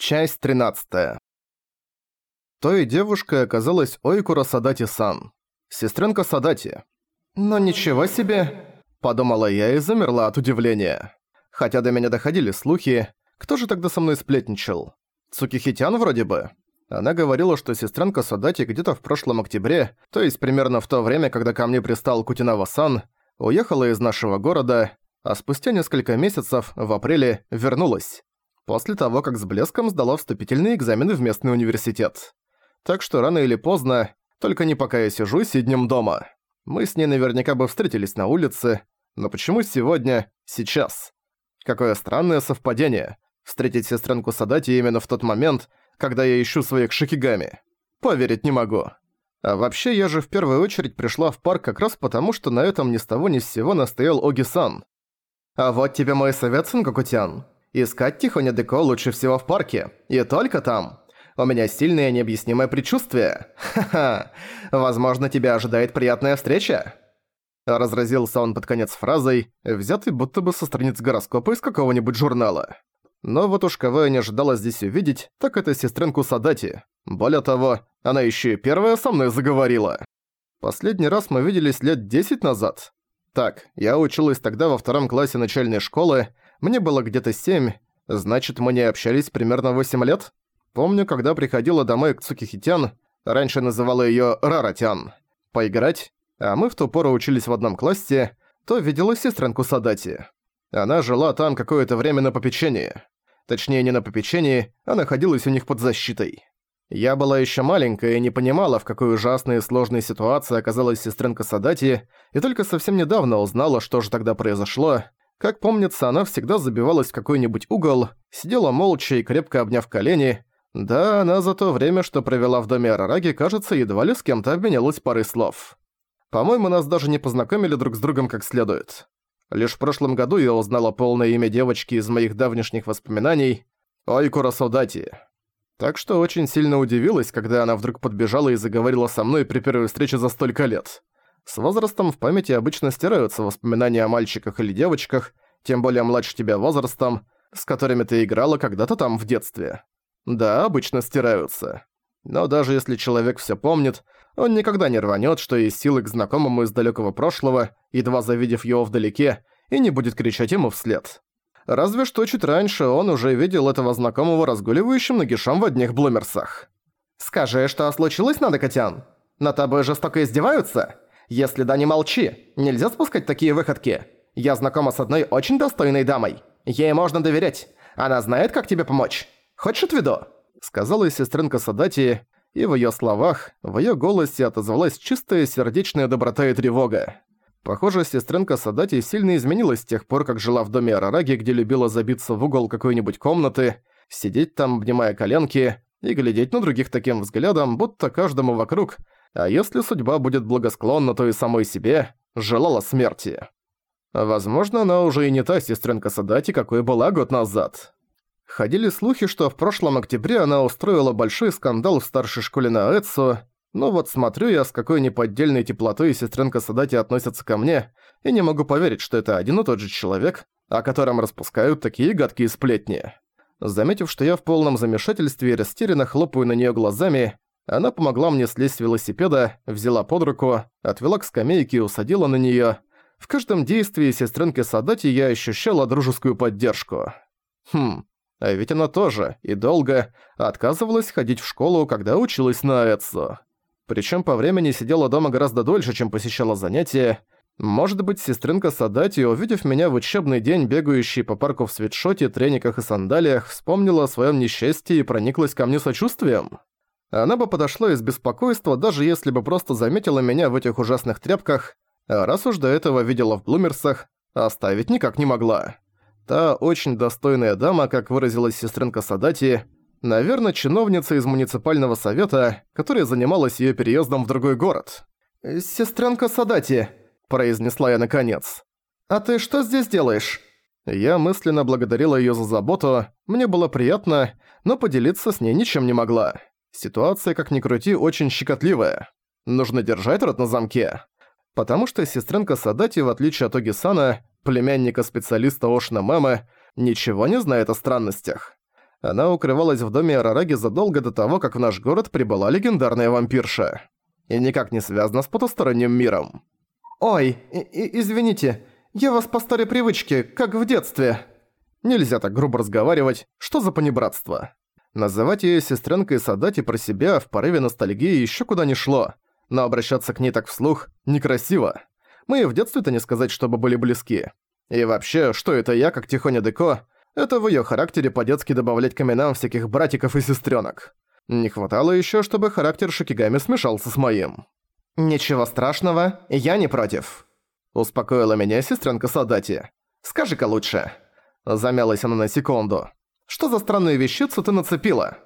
Часть 13. Той девушкой оказалась Ойкура Садати-сан. Сестренка Садати. «Но ничего себе!» – подумала я и замерла от удивления. Хотя до меня доходили слухи, кто же тогда со мной сплетничал? Цукихитян вроде бы. Она говорила, что сестренка Садати где-то в прошлом октябре, то есть примерно в то время, когда ко мне пристал Кутинава-сан, уехала из нашего города, а спустя несколько месяцев, в апреле, вернулась после того, как с блеском сдала вступительные экзамены в местный университет. Так что рано или поздно, только не пока я сижу сиднем дома. Мы с ней наверняка бы встретились на улице, но почему сегодня, сейчас? Какое странное совпадение. Встретить сестренку Садати именно в тот момент, когда я ищу своих шикигами. Поверить не могу. А вообще, я же в первую очередь пришла в парк как раз потому, что на этом ни с того ни с сего настоял Оги-сан. А вот тебе мой совет, Сангокутян. Искать Тихоня Деко лучше всего в парке. И только там. У меня сильное необъяснимое предчувствие. Ха-ха. Возможно, тебя ожидает приятная встреча. Разразился он под конец фразой, взятый будто бы со страниц гороскопа из какого-нибудь журнала. Но вот уж кого я не ожидала здесь увидеть, так это сестренку Садати. Более того, она еще и первая со мной заговорила. Последний раз мы виделись лет 10 назад. Так, я училась тогда во втором классе начальной школы, мне было где-то семь, значит, мы не общались примерно восемь лет? Помню, когда приходила домой к Цукихитян, раньше называла её Раратян, поиграть, а мы в ту пору учились в одном классе, то видела сестренку Садати. Она жила там какое-то время на попечении. Точнее, не на попечении, а находилась у них под защитой. Я была ещё маленькая и не понимала, в какой ужасной и сложной ситуации оказалась сестренка Садати, и только совсем недавно узнала, что же тогда произошло, как помнится, она всегда забивалась в какой-нибудь угол, сидела молча и крепко обняв колени. Да, она за то время, что провела в доме Арараги, кажется, едва ли с кем-то обменялась парой слов. По-моему, нас даже не познакомили друг с другом как следует. Лишь в прошлом году я узнала полное имя девочки из моих давнишних воспоминаний – Ойкура Содати. Так что очень сильно удивилась, когда она вдруг подбежала и заговорила со мной при первой встрече за столько лет. С возрастом в памяти обычно стираются воспоминания о мальчиках или девочках, тем более младше тебя возрастом, с которыми ты играла когда-то там в детстве. Да, обычно стираются. Но даже если человек всё помнит, он никогда не рванёт, что есть силы к знакомому из далёкого прошлого, едва завидев его вдалеке, и не будет кричать ему вслед. Разве что чуть раньше он уже видел этого знакомого разгуливающим нагишом в одних блумерсах. «Скажи, что случилось, надо, Котян? На тобой жестоко издеваются?» Если да, не молчи. Нельзя спускать такие выходки. Я знакома с одной очень достойной дамой. Ей можно доверять. Она знает, как тебе помочь. Хочешь отведу?» Сказала сестренка Садати, и в её словах, в её голосе отозвалась чистая сердечная доброта и тревога. Похоже, сестренка Садати сильно изменилась с тех пор, как жила в доме Арараги, где любила забиться в угол какой-нибудь комнаты, сидеть там, обнимая коленки, и глядеть на других таким взглядом, будто каждому вокруг – а если судьба будет благосклонна, то и самой себе желала смерти. Возможно, она уже и не та сестренка Садати, какой была год назад. Ходили слухи, что в прошлом октябре она устроила большой скандал в старшей школе на Эцу, но вот смотрю я, с какой неподдельной теплотой сестренка Садати относится ко мне, и не могу поверить, что это один и тот же человек, о котором распускают такие гадкие сплетни. Заметив, что я в полном замешательстве и растерянно хлопаю на неё глазами, она помогла мне слезть с велосипеда, взяла под руку, отвела к скамейке и усадила на неё. В каждом действии сестренки Садати я ощущала дружескую поддержку. Хм, а ведь она тоже, и долго, отказывалась ходить в школу, когда училась на Эцу. Причём по времени сидела дома гораздо дольше, чем посещала занятия. Может быть, сестренка Садати, увидев меня в учебный день, бегающий по парку в свитшоте, трениках и сандалиях, вспомнила о своём несчастье и прониклась ко мне сочувствием? Она бы подошла из беспокойства, даже если бы просто заметила меня в этих ужасных тряпках, а раз уж до этого видела в Блумерсах, оставить никак не могла. Та очень достойная дама, как выразилась сестренка Садати, наверное, чиновница из муниципального совета, которая занималась её переездом в другой город. «Сестренка Садати», – произнесла я наконец. «А ты что здесь делаешь?» Я мысленно благодарила её за заботу, мне было приятно, но поделиться с ней ничем не могла. Ситуация, как ни крути, очень щекотливая. Нужно держать рот на замке. Потому что сестренка Садати, в отличие от Оги-сана, племянника специалиста Ошна Мэмы, ничего не знает о странностях. Она укрывалась в доме Арараги задолго до того, как в наш город прибыла легендарная вампирша. И никак не связана с потусторонним миром. «Ой, извините, я вас по старой привычке, как в детстве». Нельзя так грубо разговаривать, что за понебратство. Называть её сестренкой Садати про себя в порыве ностальгии ещё куда не шло, но обращаться к ней так вслух некрасиво. Мы и в детстве-то не сказать, чтобы были близки. И вообще, что это я, как Тихоня Деко, это в её характере по-детски добавлять к именам всяких братиков и сестрёнок. Не хватало ещё, чтобы характер Шикигами смешался с моим. «Ничего страшного, я не против», — успокоила меня сестренка Садати. «Скажи-ка лучше». Замялась она на секунду. «Что за странную вещицу ты нацепила?»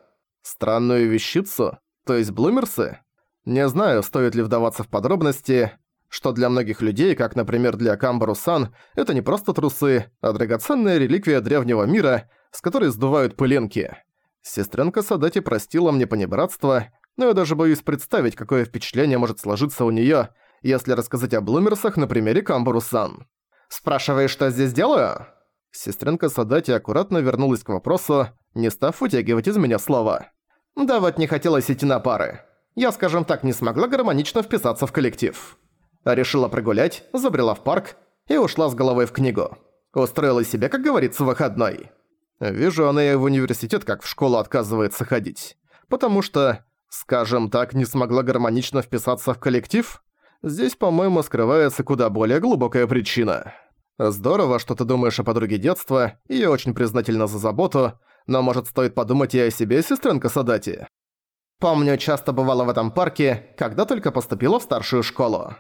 «Странную вещицу? То есть блумерсы?» Не знаю, стоит ли вдаваться в подробности, что для многих людей, как, например, для Камбару-сан, это не просто трусы, а драгоценная реликвия древнего мира, с которой сдувают пылинки. Сестренка Садати простила мне понебратство, но я даже боюсь представить, какое впечатление может сложиться у неё, если рассказать о Блумерсах на примере Камбару-сан. «Спрашиваешь, что здесь делаю?» Сестренка Садати аккуратно вернулась к вопросу, не став вытягивать из меня слова. «Да вот не хотелось идти на пары. Я, скажем так, не смогла гармонично вписаться в коллектив. Решила прогулять, забрела в парк и ушла с головой в книгу. Устроила себе, как говорится, выходной. Вижу, она и в университет, как в школу отказывается ходить. Потому что скажем так, не смогла гармонично вписаться в коллектив, здесь, по-моему, скрывается куда более глубокая причина. Здорово, что ты думаешь о подруге детства, и я очень признательна за заботу, но может стоит подумать и о себе, сестренка Садати. Помню, часто бывала в этом парке, когда только поступила в старшую школу.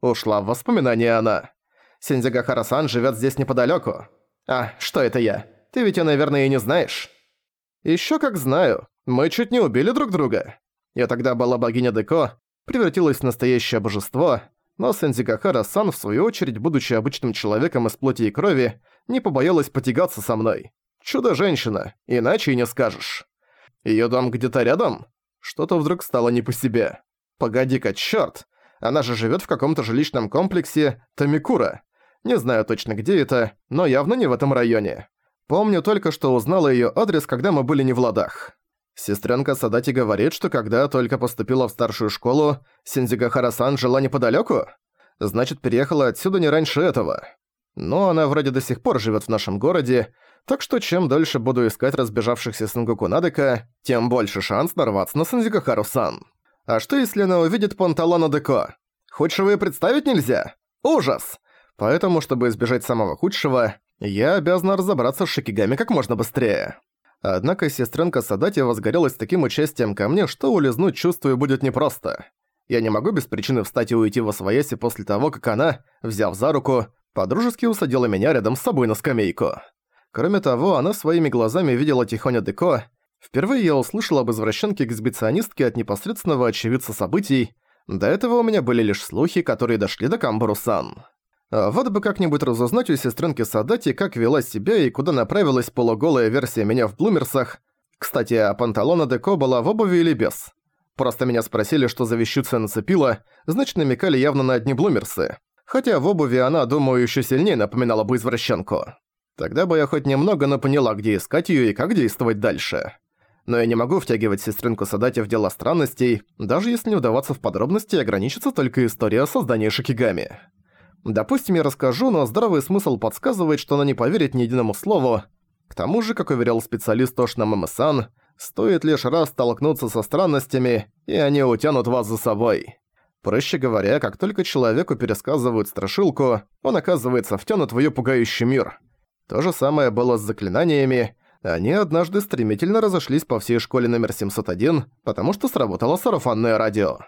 Ушла в воспоминания она. Синдзигахара-сан живет здесь неподалеку. А, что это я? Ты ведь, наверное, и не знаешь. Еще как знаю. Мы чуть не убили друг друга. Я тогда была богиня Деко, превратилась в настоящее божество, но Сензигахара-сан, в свою очередь, будучи обычным человеком из плоти и крови, не побоялась потягаться со мной. Чудо-женщина, иначе и не скажешь. Её дом где-то рядом? Что-то вдруг стало не по себе. Погоди-ка, чёрт! Она же живёт в каком-то жилищном комплексе Тамикура. Не знаю точно где это, но явно не в этом районе. Помню только, что узнала её адрес, когда мы были не в ладах. Сестренка Садати говорит, что когда только поступила в старшую школу, Синдзигахара-сан жила неподалёку? Значит, переехала отсюда не раньше этого. Но она вроде до сих пор живет в нашем городе, так что чем дольше буду искать разбежавшихся Сангоку Надека, тем больше шанс нарваться на Синдзигахару-сан. А что если она увидит Панталона Деко? Худшего и представить нельзя. Ужас! Поэтому, чтобы избежать самого худшего, я обязана разобраться с Шикигами как можно быстрее. Однако сестренка Садати возгорелась таким участием ко мне, что улизнуть, чувствую, будет непросто. Я не могу без причины встать и уйти во свояси после того, как она, взяв за руку, подружески усадила меня рядом с собой на скамейку. Кроме того, она своими глазами видела Тихоня Деко. Впервые я услышал об извращенке-эксбиционистке от непосредственного очевидца событий. До этого у меня были лишь слухи, которые дошли до Камбару-сан. А вот бы как-нибудь разузнать у сестренки Садати, как вела себя и куда направилась полуголая версия меня в Блумерсах. Кстати, а панталона Деко была в обуви или без? Просто меня спросили, что за вещица нацепила, значит намекали явно на одни Блумерсы. Хотя в обуви она, думаю, еще сильнее напоминала бы извращенку. Тогда бы я хоть немного, но поняла, где искать ее и как действовать дальше. Но я не могу втягивать сестренку Садати в дела странностей, даже если не вдаваться в подробности и ограничиться только историей о создании Шикигами. Допустим, я расскажу, но здравый смысл подсказывает, что она не поверит ни единому слову. К тому же, как уверял специалист Тошна Мэмэсан, стоит лишь раз столкнуться со странностями, и они утянут вас за собой. Проще говоря, как только человеку пересказывают страшилку, он оказывается втянут в её пугающий мир. То же самое было с заклинаниями. Они однажды стремительно разошлись по всей школе номер 701, потому что сработало сарафанное радио.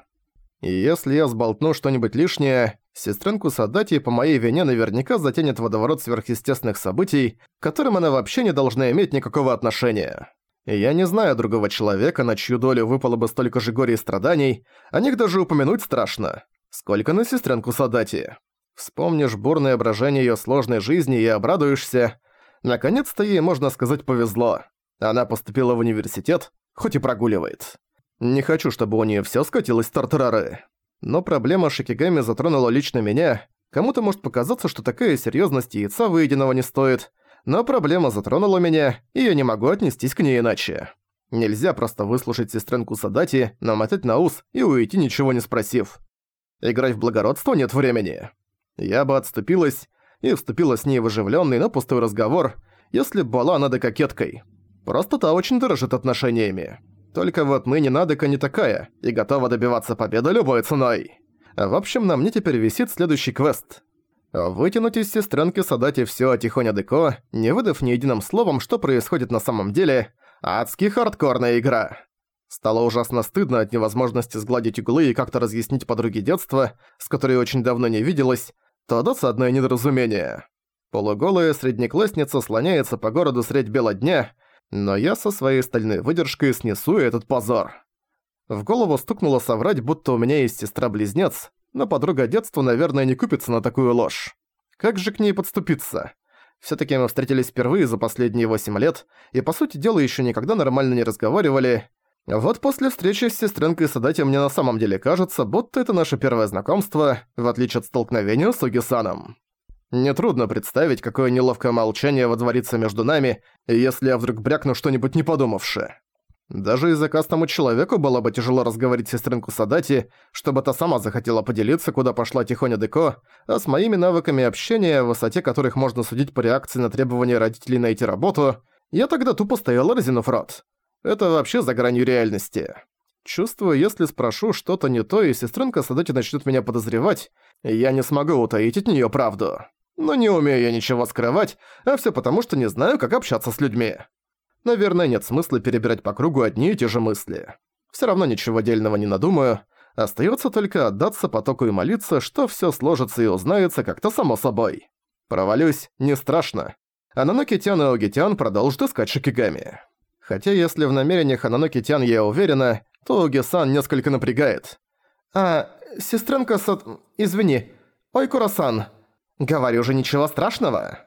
И если я сболтну что-нибудь лишнее, сестренку Садати по моей вине наверняка затянет водоворот сверхъестественных событий, к которым она вообще не должна иметь никакого отношения. И я не знаю другого человека, на чью долю выпало бы столько же горя и страданий, о них даже упомянуть страшно. Сколько на сестренку Садати. Вспомнишь бурное брожение её сложной жизни и обрадуешься. Наконец-то ей, можно сказать, повезло. Она поступила в университет, хоть и прогуливает. Не хочу, чтобы у нее все скатилось в тартарары. Но проблема Шикигами затронула лично меня. Кому-то может показаться, что такая серьезность яйца выеденного не стоит, Но проблема затронула меня, и я не могу отнестись к ней иначе. Нельзя просто выслушать сестренку Садати, намотать на ус и уйти, ничего не спросив. Играть в благородство нет времени. Я бы отступилась и вступила с ней в оживлённый, но пустой разговор, если бы была надо кокеткой. Просто та очень дорожит отношениями. Только вот мы не Надека не такая и готова добиваться победы любой ценой. В общем, на мне теперь висит следующий квест. Вытянуть из сестренки Садати всё о Тихоня Деко, не выдав ни единым словом, что происходит на самом деле. Адски хардкорная игра. Стало ужасно стыдно от невозможности сгладить углы и как-то разъяснить подруге детства, с которой очень давно не виделась, то досадное недоразумение. Полуголая среднеклассница слоняется по городу средь бела дня, но я со своей стальной выдержкой снесу этот позор. В голову стукнуло соврать, будто у меня есть сестра-близнец, но подруга детства, наверное, не купится на такую ложь. Как же к ней подступиться? Всё-таки мы встретились впервые за последние восемь лет, и, по сути дела, ещё никогда нормально не разговаривали. Вот после встречи с сестренкой Садати мне на самом деле кажется, будто это наше первое знакомство, в отличие от столкновения с Угисаном. Нетрудно представить, какое неловкое молчание водворится между нами, если я вдруг брякну что-нибудь не подумавши. Даже из-за кастому человеку было бы тяжело разговорить сестренку Садати, чтобы та сама захотела поделиться, куда пошла Тихоня Деко, а с моими навыками общения, в высоте которых можно судить по реакции на требования родителей найти работу, я тогда тупо стоял разинув рот. Это вообще за гранью реальности. Чувствую, если спрошу что-то не то, и сестренка Садати начнет меня подозревать, я не смогу утаить от нее правду. Но не умею я ничего скрывать, а все потому, что не знаю, как общаться с людьми. Наверное, нет смысла перебирать по кругу одни и те же мысли. Все равно ничего дельного не надумаю. Остается только отдаться потоку и молиться, что все сложится и узнается как-то само собой. Провалюсь, не страшно. Ананоки Тян и Огитян продолжат искать Шикигами. Хотя если в намерениях Ананоки Тян я уверена, то Оги-сан несколько напрягает. «А, сестренка Сат... Извини. Ой, Курасан. Говорю же, ничего страшного».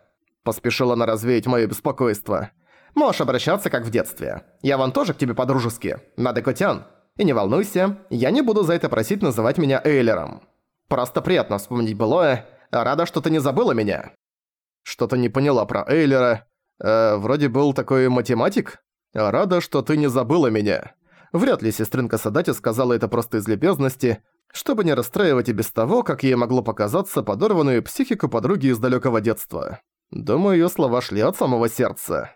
Поспешила она развеять моё беспокойство. Можешь обращаться, как в детстве. Я вон тоже к тебе по-дружески. Надо котян. И не волнуйся, я не буду за это просить называть меня Эйлером. Просто приятно вспомнить былое. Рада, что ты не забыла меня. Что-то не поняла про Эйлера. Э, вроде был такой математик. Рада, что ты не забыла меня. Вряд ли сестринка Садати сказала это просто из любезности, чтобы не расстраивать и без того, как ей могло показаться подорванную психику подруги из далекого детства. Думаю, ее слова шли от самого сердца.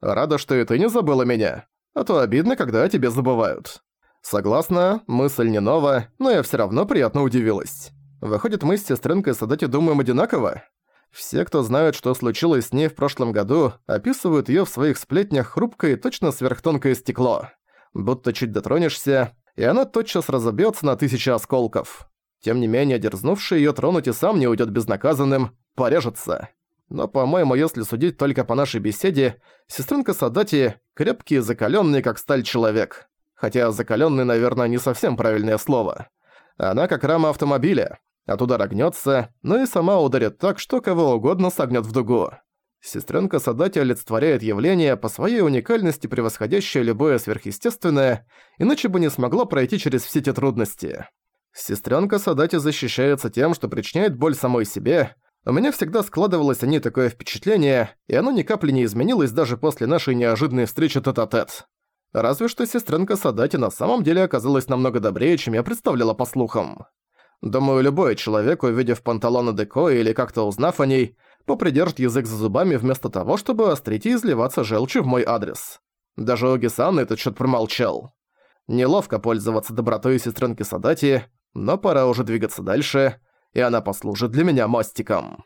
Рада, что и ты не забыла меня. А то обидно, когда о тебе забывают. Согласна, мысль не нова, но я всё равно приятно удивилась. Выходит, мы с сестренкой Садати думаем одинаково? Все, кто знают, что случилось с ней в прошлом году, описывают её в своих сплетнях хрупкое и точно сверхтонкое стекло. Будто чуть дотронешься, и она тотчас разобьётся на тысячи осколков. Тем не менее, дерзнувший её тронуть и сам не уйдёт безнаказанным, порежется. Но, по-моему, если судить только по нашей беседе, сестренка Садати – крепкий и закалённый, как сталь человек. Хотя закалённый, наверное, не совсем правильное слово. Она как рама автомобиля. От удара гнётся, но и сама ударит так, что кого угодно согнёт в дугу. Сестренка Садати олицетворяет явление, по своей уникальности превосходящее любое сверхъестественное, иначе бы не смогла пройти через все эти трудности. Сестренка Садати защищается тем, что причиняет боль самой себе – у меня всегда складывалось о ней такое впечатление, и оно ни капли не изменилось даже после нашей неожиданной встречи тет-а-тет. -тет. Разве что сестренка Садати на самом деле оказалась намного добрее, чем я представляла по слухам. Думаю, любой человек, увидев панталоны Деко или как-то узнав о ней, попридержит язык за зубами вместо того, чтобы острить и изливаться желчью в мой адрес. Даже Оги-сан этот счет промолчал. Неловко пользоваться добротой сестренки Садати, но пора уже двигаться дальше — и она послужит для меня мостиком.